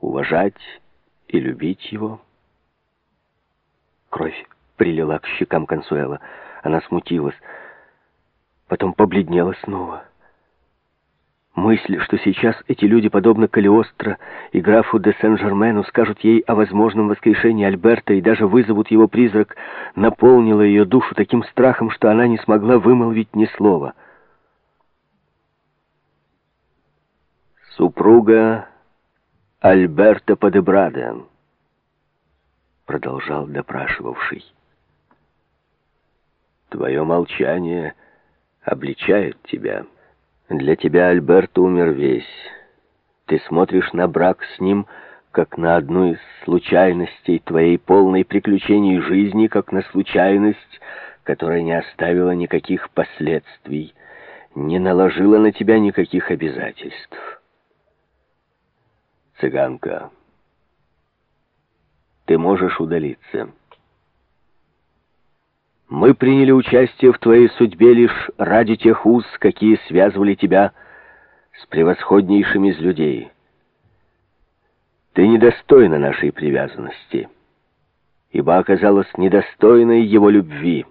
уважать и любить его. Кровь прилила к щекам Консуэла. Она смутилась, потом побледнела снова. Мысль, что сейчас эти люди, подобно Калиостро и графу де Сен-Жермену, скажут ей о возможном воскрешении Альберта и даже вызовут его призрак, наполнила ее душу таким страхом, что она не смогла вымолвить ни слова. «Супруга Альберта Падебрада», — продолжал допрашивавший. «Твое молчание обличает тебя». Для тебя Альберто умер весь. Ты смотришь на брак с ним, как на одну из случайностей твоей полной приключений жизни, как на случайность, которая не оставила никаких последствий, не наложила на тебя никаких обязательств. Цыганка, ты можешь удалиться. Мы приняли участие в твоей судьбе лишь ради тех уз, какие связывали тебя с превосходнейшим из людей. Ты недостойна нашей привязанности, ибо оказалась недостойной его любви.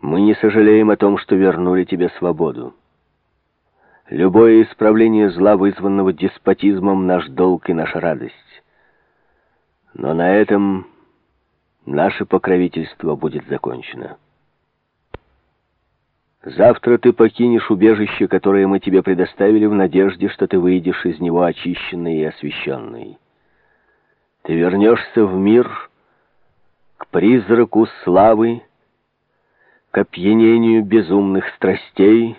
Мы не сожалеем о том, что вернули тебе свободу. Любое исправление зла, вызванного деспотизмом, наш долг и наша радость. Но на этом наше покровительство будет закончено. Завтра ты покинешь убежище, которое мы тебе предоставили, в надежде, что ты выйдешь из него очищенный и освященный. Ты вернешься в мир, к призраку славы, к опьянению безумных страстей,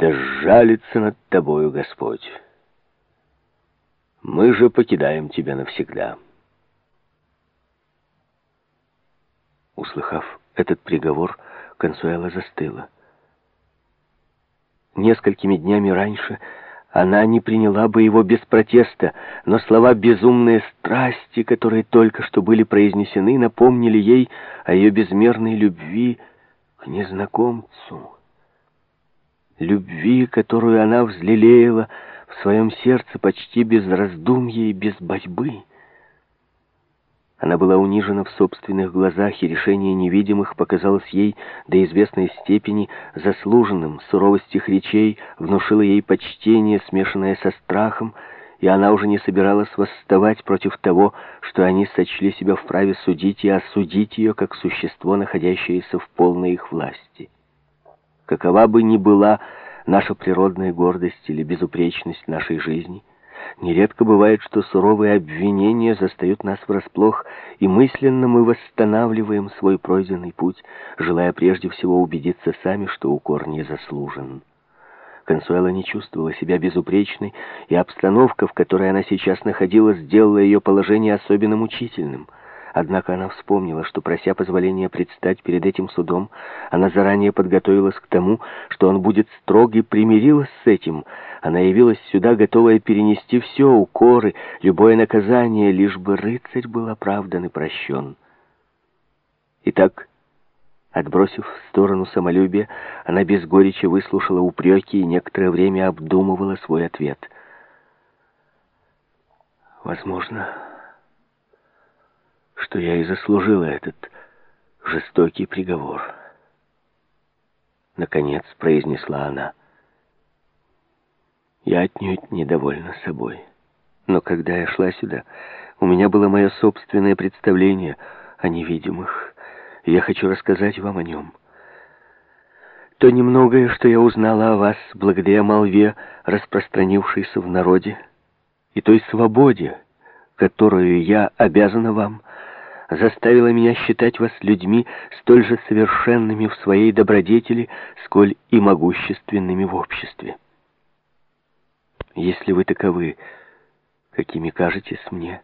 да сжалится над тобою Господь. Мы же покидаем тебя навсегда». Услыхав этот приговор, Консуэла застыла. Несколькими днями раньше она не приняла бы его без протеста, но слова «безумные страсти», которые только что были произнесены, напомнили ей о ее безмерной любви к незнакомцу. Любви, которую она взлелеяла в своем сердце почти без раздумья и без борьбы. Она была унижена в собственных глазах, и решение невидимых показалось ей до известной степени заслуженным. Суровость их речей внушила ей почтение, смешанное со страхом, и она уже не собиралась восставать против того, что они сочли себя вправе судить и осудить ее как существо, находящееся в полной их власти. Какова бы ни была наша природная гордость или безупречность нашей жизни — Нередко бывает, что суровые обвинения застают нас врасплох, и мысленно мы восстанавливаем свой пройденный путь, желая прежде всего убедиться сами, что укор не заслужен. Консуэла не чувствовала себя безупречной, и обстановка, в которой она сейчас находилась, сделала ее положение особенно мучительным — Однако она вспомнила, что, прося позволения предстать перед этим судом, она заранее подготовилась к тому, что он будет строг и примирилась с этим. Она явилась сюда, готовая перенести все, укоры, любое наказание, лишь бы рыцарь был оправдан и прощен. Итак, отбросив в сторону самолюбие, она без горечи выслушала упреки и некоторое время обдумывала свой ответ. «Возможно...» что я и заслужила этот жестокий приговор. Наконец произнесла она. Я отнюдь недовольна собой. Но когда я шла сюда, у меня было мое собственное представление о невидимых. я хочу рассказать вам о нем. То немногое, что я узнала о вас благодаря молве, распространившейся в народе, и той свободе, которую я обязана вам, заставила меня считать вас людьми столь же совершенными в своей добродетели, сколь и могущественными в обществе. Если вы таковы, какими кажетесь мне,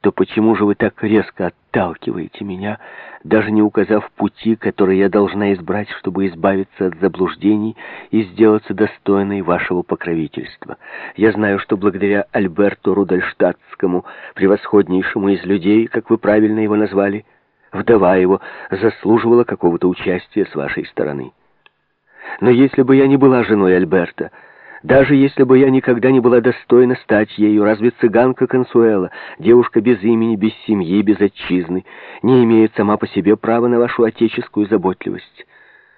то почему же вы так резко отталкиваете меня, даже не указав пути, который я должна избрать, чтобы избавиться от заблуждений и сделаться достойной вашего покровительства? Я знаю, что благодаря Альберту Рудольштадтскому, превосходнейшему из людей, как вы правильно его назвали, вдова его заслуживала какого-то участия с вашей стороны. Но если бы я не была женой Альберта, Даже если бы я никогда не была достойна стать ею, разве цыганка Консуэла, девушка без имени, без семьи, без отчизны, не имеет сама по себе права на вашу отеческую заботливость?